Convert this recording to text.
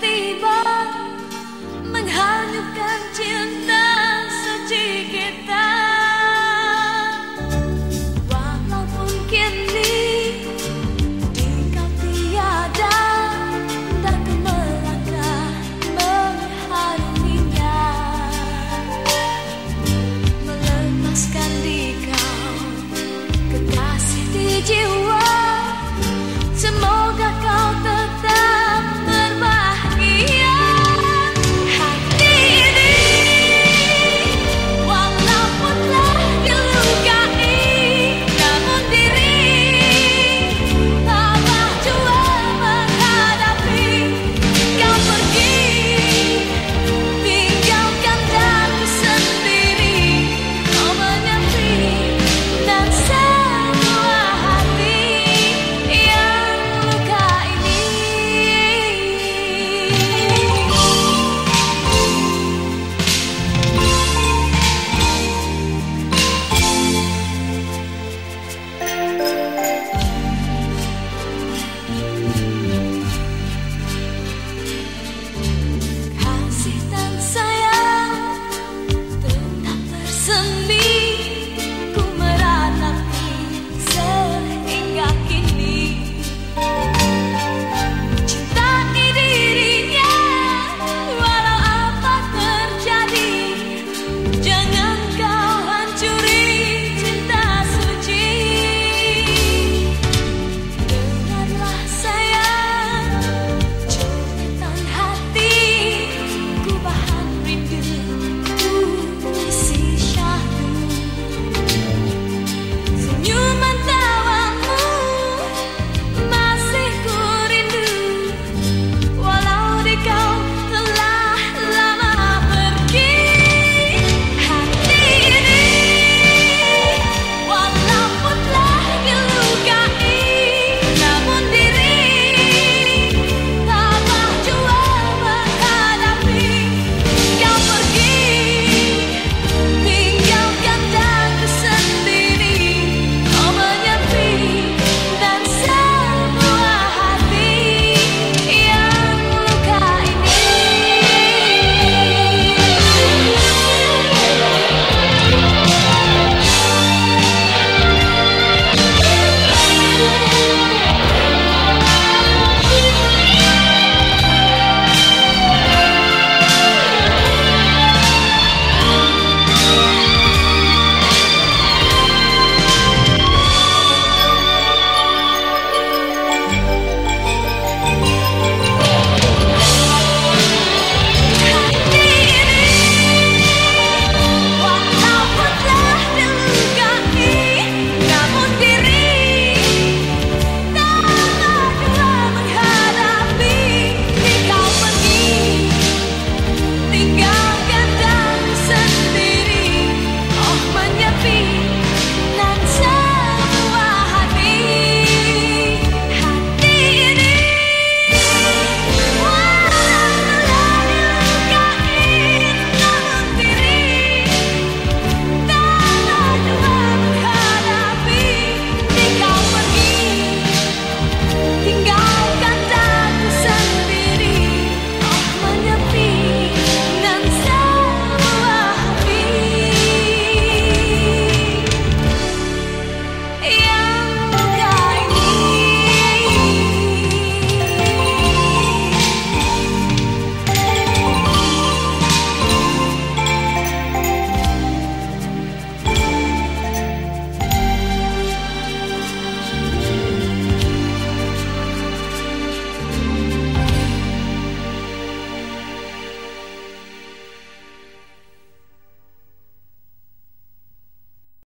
tiba